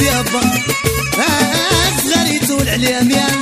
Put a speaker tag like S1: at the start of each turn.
S1: يابا اصغر آه، آه، آه، يطول عليها ميان